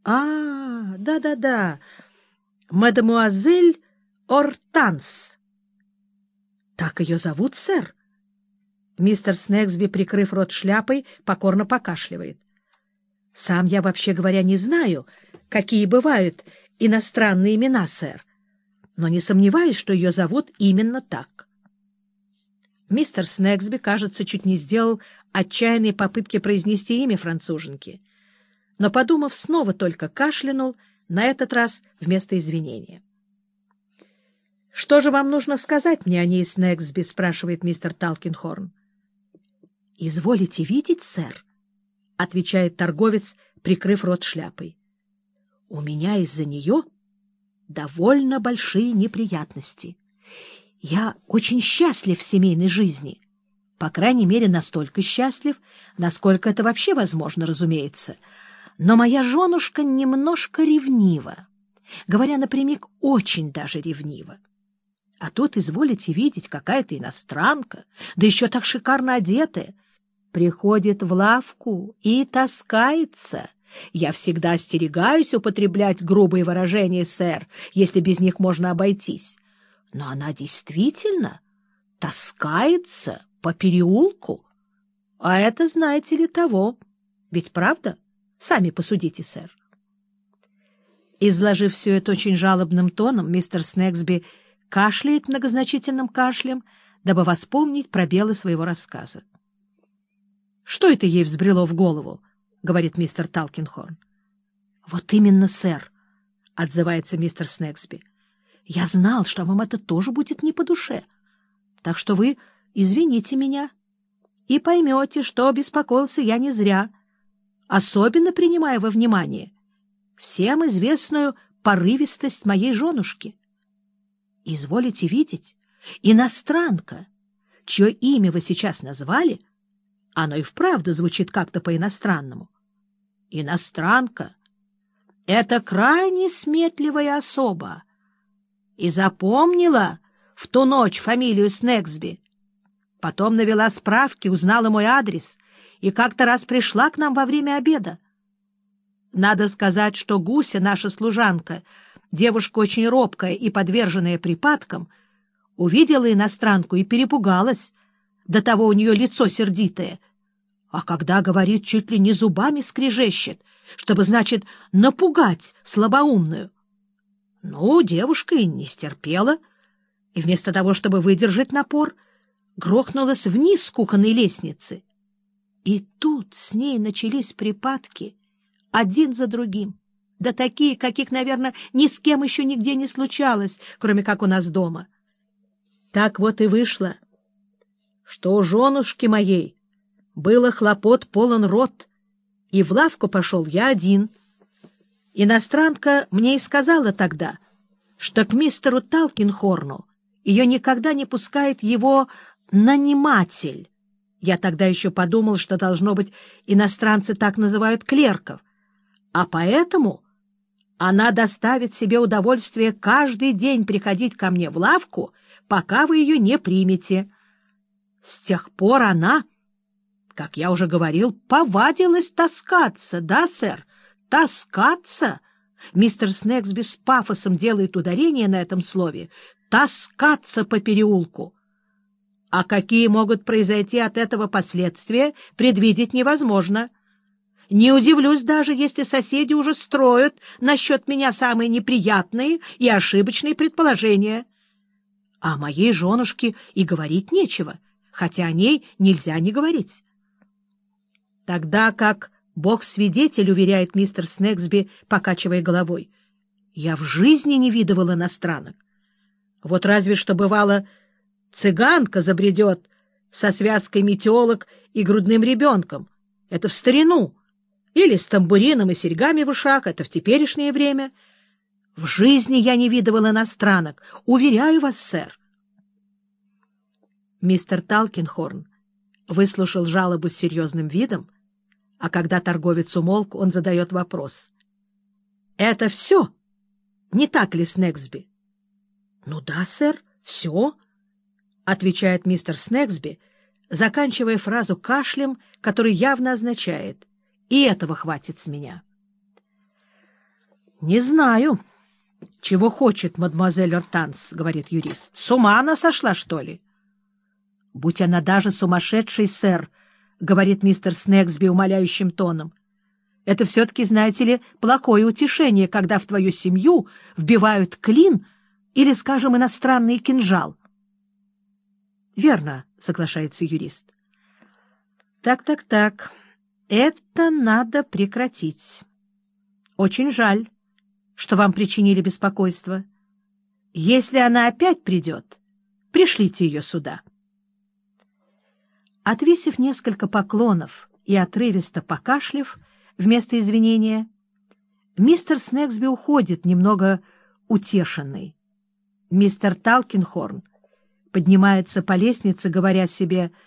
— А, да-да-да, мадемуазель Ортанс. — Так ее зовут, сэр? Мистер Снегсби, прикрыв рот шляпой, покорно покашливает. — Сам я, вообще говоря, не знаю, какие бывают иностранные имена, сэр, но не сомневаюсь, что ее зовут именно так. Мистер Снегсби, кажется, чуть не сделал отчаянные попытки произнести имя француженки, но, подумав, снова только кашлянул, на этот раз вместо извинения. — Что же вам нужно сказать мне о ней, Снегсби? — спрашивает мистер Талкинхорн. — Изволите видеть, сэр? — отвечает торговец, прикрыв рот шляпой. — У меня из-за нее довольно большие неприятности. Я очень счастлив в семейной жизни. По крайней мере, настолько счастлив, насколько это вообще возможно, разумеется. Но моя женушка немножко ревнива. Говоря напрямик, очень даже ревнива. А тут, изволите видеть, какая-то иностранка, да еще так шикарно одетая, приходит в лавку и таскается. Я всегда остерегаюсь употреблять грубые выражения, сэр, если без них можно обойтись но она действительно таскается по переулку. А это, знаете ли, того. Ведь правда? Сами посудите, сэр. Изложив все это очень жалобным тоном, мистер Снегсби кашляет многозначительным кашлем, дабы восполнить пробелы своего рассказа. — Что это ей взбрело в голову? — говорит мистер Талкинхорн. — Вот именно, сэр, — отзывается мистер Снегсби. Я знал, что вам это тоже будет не по душе. Так что вы извините меня и поймете, что беспокоился я не зря, особенно принимая во внимание всем известную порывистость моей женушки. Изволите видеть, иностранка, чье имя вы сейчас назвали, оно и вправду звучит как-то по-иностранному. Иностранка — это крайне сметливая особа, и запомнила в ту ночь фамилию Снегсби. Потом навела справки, узнала мой адрес и как-то раз пришла к нам во время обеда. Надо сказать, что Гуся, наша служанка, девушка очень робкая и подверженная припадкам, увидела иностранку и перепугалась. До того у нее лицо сердитое. А когда говорит, чуть ли не зубами скрежещет, чтобы, значит, напугать слабоумную — ну, девушка и не стерпела, и вместо того, чтобы выдержать напор, грохнулась вниз с кухонной лестницы. И тут с ней начались припадки, один за другим, да такие, каких, наверное, ни с кем еще нигде не случалось, кроме как у нас дома. Так вот и вышло, что у женушки моей было хлопот полон рот, и в лавку пошел я один — Иностранка мне и сказала тогда, что к мистеру Талкинхорну ее никогда не пускает его наниматель. Я тогда еще подумал, что, должно быть, иностранцы так называют клерков, а поэтому она доставит себе удовольствие каждый день приходить ко мне в лавку, пока вы ее не примете. С тех пор она, как я уже говорил, повадилась таскаться, да, сэр, Таскаться? Мистер Снегсби с пафосом делает ударение на этом слове. Таскаться по переулку. А какие могут произойти от этого последствия, предвидеть невозможно. Не удивлюсь даже, если соседи уже строят насчет меня самые неприятные и ошибочные предположения. А моей женушке и говорить нечего, хотя о ней нельзя не говорить. Тогда как Бог свидетель, уверяет мистер Снегсби, покачивая головой. Я в жизни не видывал иностранок. Вот разве что бывало цыганка забредет со связкой метелок и грудным ребенком. Это в старину. Или с тамбурином и серьгами в ушах. Это в теперешнее время. В жизни я не видывал иностранок. Уверяю вас, сэр. Мистер Талкинхорн выслушал жалобу с серьезным видом, а когда торговец умолк, он задает вопрос. — Это все? Не так ли, Снегсби? — Ну да, сэр, все, — отвечает мистер Снегсби, заканчивая фразу кашлем, который явно означает «и этого хватит с меня». — Не знаю, чего хочет мадемуазель Ортанс, — говорит юрист. — С ума она сошла, что ли? — Будь она даже сумасшедший, сэр, — говорит мистер Снегсби умоляющим тоном. — Это все-таки, знаете ли, плохое утешение, когда в твою семью вбивают клин или, скажем, иностранный кинжал. — Верно, — соглашается юрист. Так, так, так. Это надо прекратить. Очень жаль, что вам причинили беспокойство. Если она опять придет, пришлите ее сюда. Отвесив несколько поклонов и отрывисто покашлив вместо извинения, мистер Снегсби уходит немного утешенный. Мистер Талкинхорн поднимается по лестнице, говоря себе —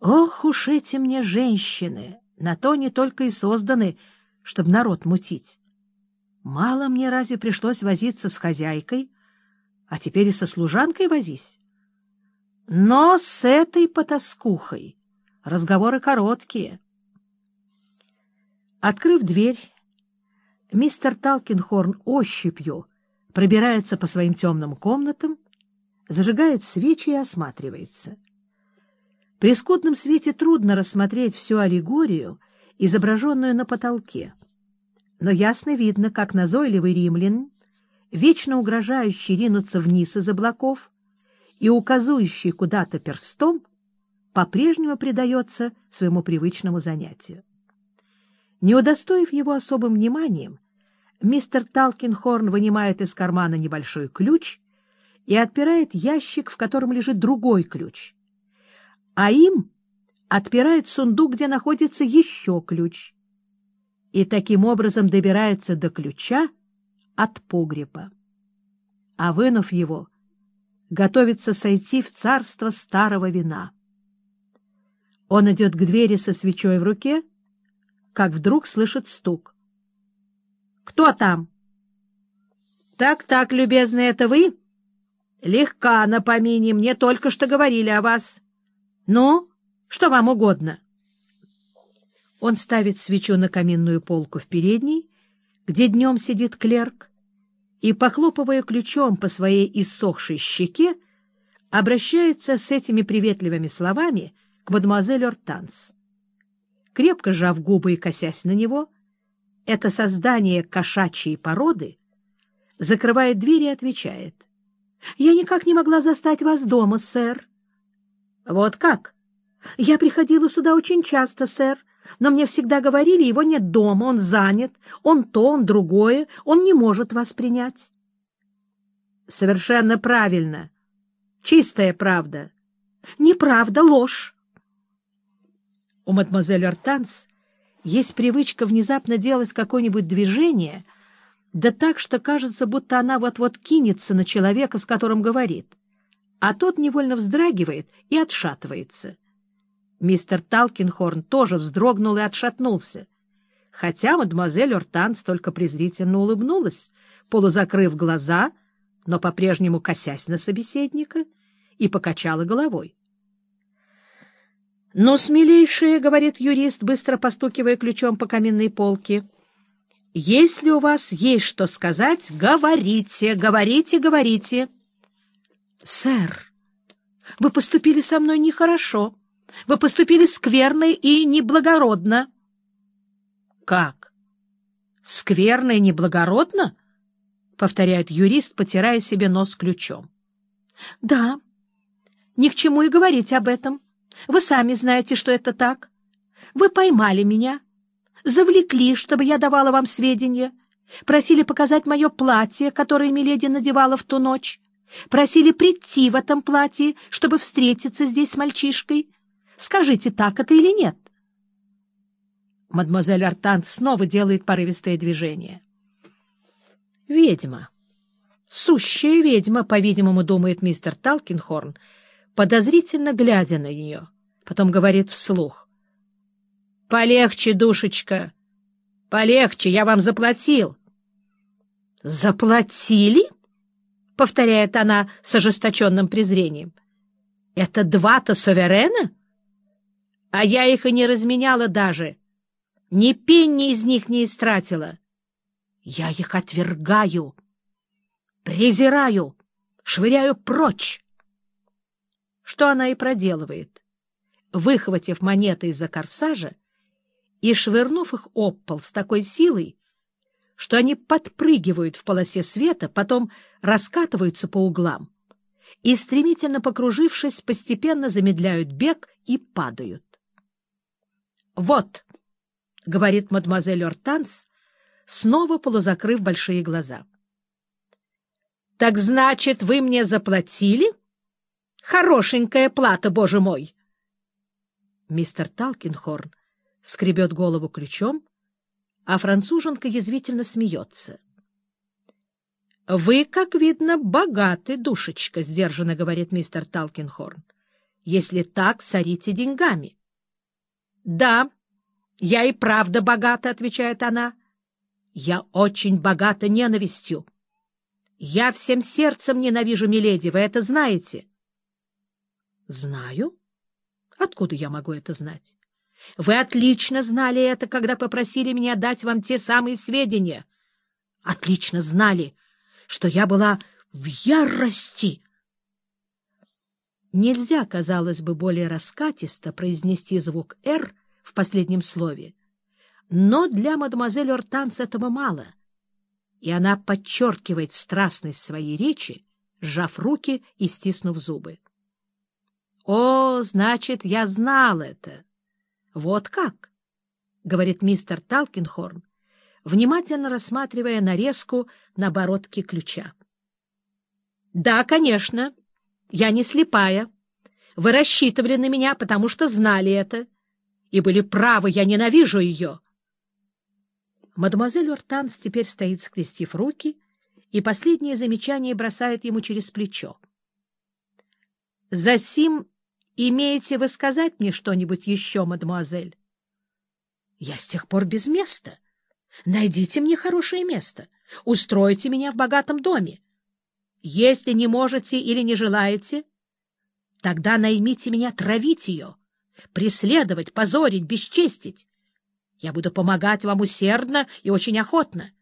Ох уж эти мне женщины! На то не только и созданы, чтобы народ мутить. Мало мне разве пришлось возиться с хозяйкой, а теперь и со служанкой возись. Но с этой потаскухой разговоры короткие. Открыв дверь, мистер Талкинхорн ощупью пробирается по своим темным комнатам, зажигает свечи и осматривается — при скудном свете трудно рассмотреть всю аллегорию, изображенную на потолке. Но ясно видно, как назойливый римлян, вечно угрожающий ринуться вниз из облаков и указующий куда-то перстом, по-прежнему предается своему привычному занятию. Не удостоив его особым вниманием, мистер Талкинхорн вынимает из кармана небольшой ключ и отпирает ящик, в котором лежит другой ключ — а им отпирает сундук, где находится еще ключ, и таким образом добирается до ключа от погреба. А вынув его, готовится сойти в царство старого вина. Он идет к двери со свечой в руке, как вдруг слышит стук. «Кто там?» «Так-так, любезный, это вы?» «Легка на помине, мне только что говорили о вас». «Ну, что вам угодно?» Он ставит свечу на каминную полку в передней, где днем сидит клерк, и, похлопывая ключом по своей иссохшей щеке, обращается с этими приветливыми словами к мадемуазель Ортанс. Крепко сжав губы и косясь на него, это создание кошачьей породы закрывает дверь и отвечает. — Я никак не могла застать вас дома, сэр. «Вот как?» «Я приходила сюда очень часто, сэр, но мне всегда говорили, его нет дома, он занят, он то, он другое, он не может вас принять». «Совершенно правильно. Чистая правда». «Неправда, ложь». У мадемуазель Ортанс есть привычка внезапно делать какое-нибудь движение, да так, что кажется, будто она вот-вот кинется на человека, с которым говорит а тот невольно вздрагивает и отшатывается. Мистер Талкинхорн тоже вздрогнул и отшатнулся, хотя мадемуазель Ортанс только презрительно улыбнулась, полузакрыв глаза, но по-прежнему косясь на собеседника, и покачала головой. — Ну, смелейшая, — говорит юрист, быстро постукивая ключом по каминной полке, — если у вас есть что сказать, говорите, говорите, говорите. — «Сэр, вы поступили со мной нехорошо. Вы поступили скверно и неблагородно». «Как? Скверно и неблагородно?» — повторяет юрист, потирая себе нос ключом. «Да, ни к чему и говорить об этом. Вы сами знаете, что это так. Вы поймали меня, завлекли, чтобы я давала вам сведения, просили показать мое платье, которое Миледи надевала в ту ночь. Просили прийти в этом платье, чтобы встретиться здесь с мальчишкой. Скажите, так это или нет? Мадемуазель Артан снова делает порывистое движение. «Ведьма. Сущая ведьма, по-видимому, думает мистер Талкинхорн, подозрительно глядя на нее. Потом говорит вслух. «Полегче, душечка, полегче, я вам заплатил». «Заплатили?» — повторяет она с ожесточенным презрением. — Это два-то суверена? А я их и не разменяла даже. Ни пенни из них не истратила. Я их отвергаю, презираю, швыряю прочь. Что она и проделывает, выхватив монеты из-за корсажа и швырнув их об пол с такой силой, что они подпрыгивают в полосе света, потом раскатываются по углам и, стремительно покружившись, постепенно замедляют бег и падают. «Вот», — говорит мадемуазель Ортанс, снова полузакрыв большие глаза. «Так значит, вы мне заплатили? Хорошенькая плата, боже мой!» Мистер Талкинхорн скребет голову ключом, а француженка язвительно смеется. — Вы, как видно, богаты, душечка, — сдержанно говорит мистер Талкинхорн, — если так сорите деньгами. — Да, я и правда богата, — отвечает она. — Я очень богата ненавистью. Я всем сердцем ненавижу Миледи, вы это знаете? — Знаю. Откуда я могу это знать? Вы отлично знали это, когда попросили меня дать вам те самые сведения. Отлично знали, что я была в ярости. Нельзя, казалось бы, более раскатисто произнести звук «р» в последнем слове, но для мадемуазель Ортанс этого мало, и она подчеркивает страстность своей речи, сжав руки и стиснув зубы. «О, значит, я знал это!» Вот как, — говорит мистер Талкинхорн, внимательно рассматривая нарезку на бородке ключа. — Да, конечно, я не слепая. Вы рассчитывали на меня, потому что знали это. И были правы, я ненавижу ее. Мадемуазель Ортанс теперь стоит, скрестив руки, и последнее замечание бросает ему через плечо. — Засим Имеете вы сказать мне что-нибудь еще, мадемуазель? — Я с тех пор без места. Найдите мне хорошее место. Устройте меня в богатом доме. Если не можете или не желаете, тогда наймите меня травить ее, преследовать, позорить, бесчестить. Я буду помогать вам усердно и очень охотно.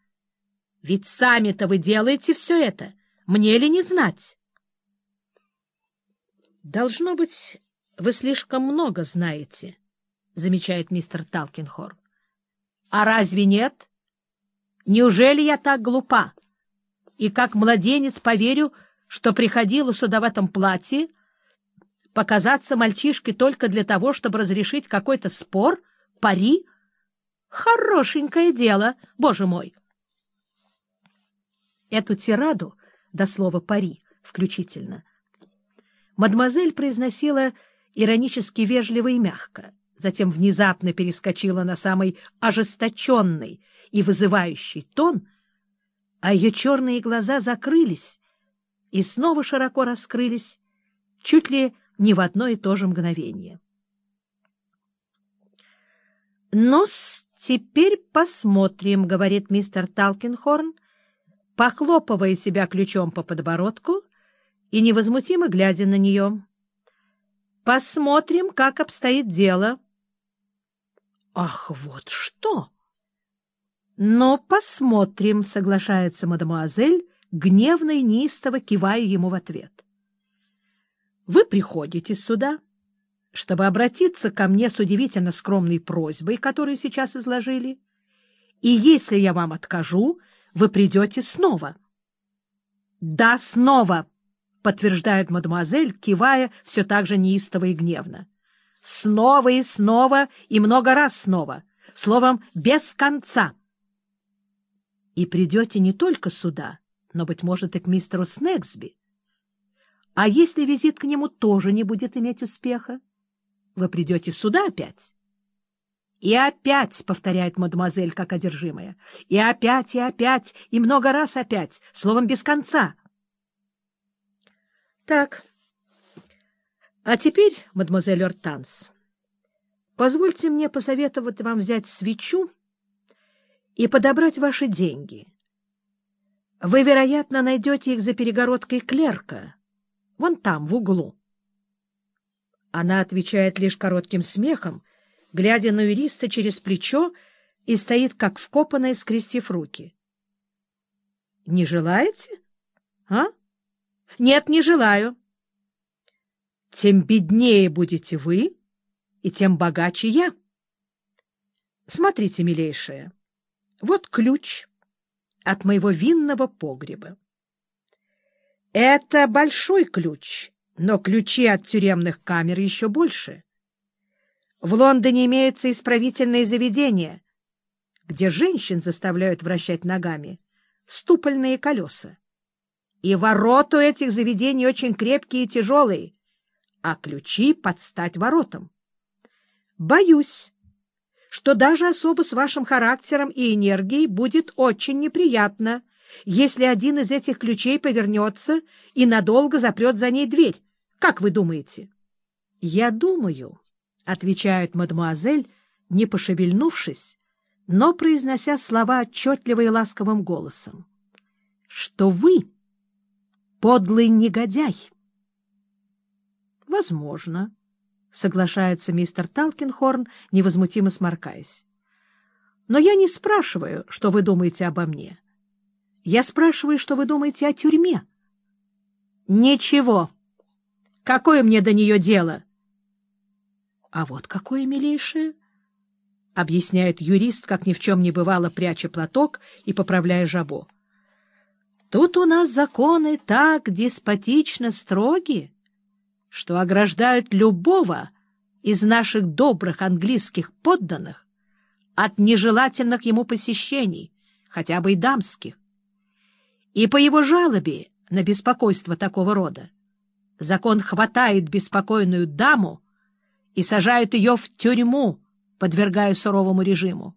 Ведь сами-то вы делаете все это. Мне ли не знать? Должно быть, вы слишком много знаете, — замечает мистер Талкинхорн. — А разве нет? Неужели я так глупа? И как младенец поверю, что приходила сюда в этом платье, показаться мальчишкой только для того, чтобы разрешить какой-то спор, пари? Хорошенькое дело, боже мой! Эту тираду, до слова «пари» включительно, мадемуазель произносила иронически вежливо и мягко, затем внезапно перескочила на самый ожесточенный и вызывающий тон, а ее черные глаза закрылись и снова широко раскрылись, чуть ли не в одно и то же мгновение. ну теперь посмотрим», — говорит мистер Талкинхорн, похлопывая себя ключом по подбородку и невозмутимо глядя на нее. Посмотрим, как обстоит дело. — Ах, вот что! — Но посмотрим, — соглашается мадемуазель, гневно и неистово кивая ему в ответ. — Вы приходите сюда, чтобы обратиться ко мне с удивительно скромной просьбой, которую сейчас изложили, и если я вам откажу, вы придете снова. — Да, снова! — подтверждает мадемуазель, кивая все так же неистово и гневно. Снова и снова, и много раз снова. Словом, без конца. И придете не только сюда, но, быть может, и к мистеру Снегсби. А если визит к нему тоже не будет иметь успеха? Вы придете сюда опять? И опять, — повторяет мадемуазель, как одержимая, — и опять, и опять, и много раз опять, словом, без конца — так. А теперь, мадемуазель Ортанс, позвольте мне посоветовать вам взять свечу и подобрать ваши деньги. Вы, вероятно, найдете их за перегородкой клерка, вон там, в углу. Она отвечает лишь коротким смехом, глядя на юриста через плечо и стоит, как вкопанная, скрестив руки. Не желаете? А? Нет, не желаю. Тем беднее будете вы, и тем богаче я. Смотрите, милейшая, вот ключ от моего винного погреба. Это большой ключ, но ключи от тюремных камер еще больше. В Лондоне имеются исправительные заведения, где женщин заставляют вращать ногами ступольные колеса. И ворота у этих заведений очень крепкие и тяжелые, а ключи под стать воротам. Боюсь, что даже особо с вашим характером и энергией будет очень неприятно, если один из этих ключей повернется и надолго запрет за ней дверь. Как вы думаете? — Я думаю, — отвечает мадемуазель, не пошевельнувшись, но произнося слова отчетливо и ласковым голосом, — что вы подлый негодяй. — Возможно, соглашается мистер Талкинхорн, невозмутимо сморкаясь. Но я не спрашиваю, что вы думаете обо мне. Я спрашиваю, что вы думаете о тюрьме. Ничего. Какое мне до нее дело? А вот какое, милейшее, — объясняет юрист, как ни в чем не бывало, пряча платок и поправляя жабо. Тут у нас законы так деспотично строги, что ограждают любого из наших добрых английских подданных от нежелательных ему посещений, хотя бы и дамских. И по его жалобе на беспокойство такого рода закон хватает беспокойную даму и сажает ее в тюрьму, подвергая суровому режиму.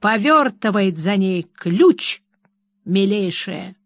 Повертывает за ней ключ, милейшая.